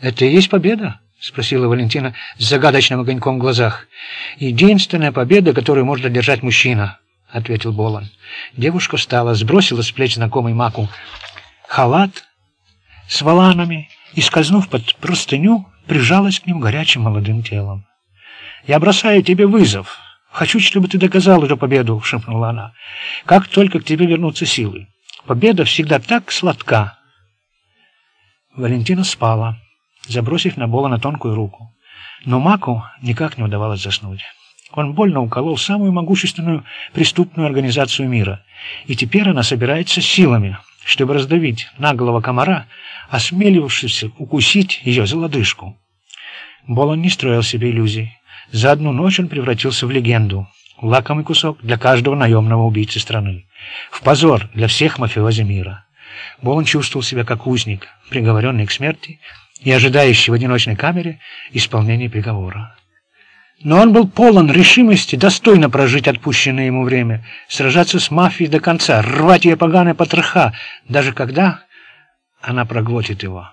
Это и есть победа? Спросила Валентина с загадочным огоньком в глазах. Единственная победа, которую может одержать мужчина, ответил Болон. Девушка встала, сбросила с плеч знакомый маку халат с воланами и, скользнув под простыню, прижалась к ним горячим молодым телом. «Я бросаю тебе вызов. Хочу, чтобы ты доказал эту победу», — шепнула она. «Как только к тебе вернутся силы. Победа всегда так сладка». Валентина спала, забросив на Бола на тонкую руку. Но Маку никак не удавалось заснуть. Он больно уколол самую могущественную преступную организацию мира, и теперь она собирается силами, чтобы раздавить наглого комара, осмелившегося укусить ее за лодыжку. Болон не строил себе иллюзий. За одну ночь он превратился в легенду, лакомый кусок для каждого наемного убийцы страны, в позор для всех мафиози мира. Болон чувствовал себя как узник, приговоренный к смерти и ожидающий в одиночной камере исполнения приговора. Но он был полон решимости достойно прожить отпущенное ему время, сражаться с мафией до конца, рвать ее поганые потроха, даже когда она проглотит его.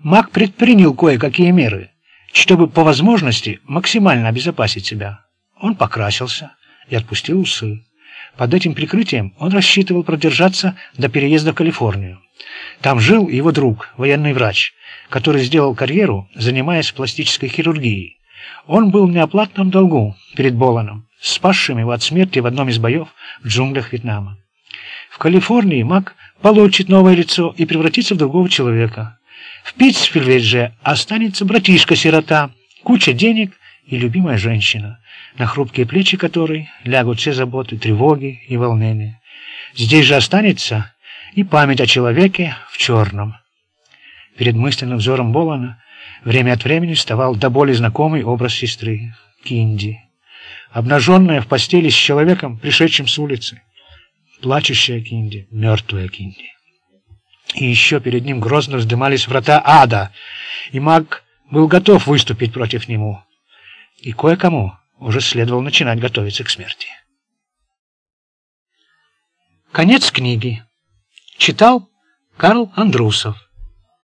Мак предпринял кое-какие меры, чтобы по возможности максимально обезопасить себя. Он покрасился и отпустил усы. Под этим прикрытием он рассчитывал продержаться до переезда в Калифорнию. Там жил его друг, военный врач, который сделал карьеру, занимаясь пластической хирургией. Он был в неоплатном долгу перед Боланом, спасшим его от смерти в одном из боев в джунглях Вьетнама. В Калифорнии Мак получит новое лицо и превратится в другого человека. В Питтсфилде же останется братишка-сирота, куча денег и любимая женщина, на хрупкие плечи которой лягут все заботы, тревоги и волнения. Здесь же останется и память о человеке в черном. Перед мысленным взором Болана время от времени вставал до боли знакомый образ сестры, Кинди, обнаженная в постели с человеком, пришедшим с улицы, плачущая Кинди, мертвая Кинди. И еще перед ним грозно вздымались врата ада, и маг был готов выступить против него. И кое-кому уже следовало начинать готовиться к смерти. Конец книги. Читал Карл Андрусов.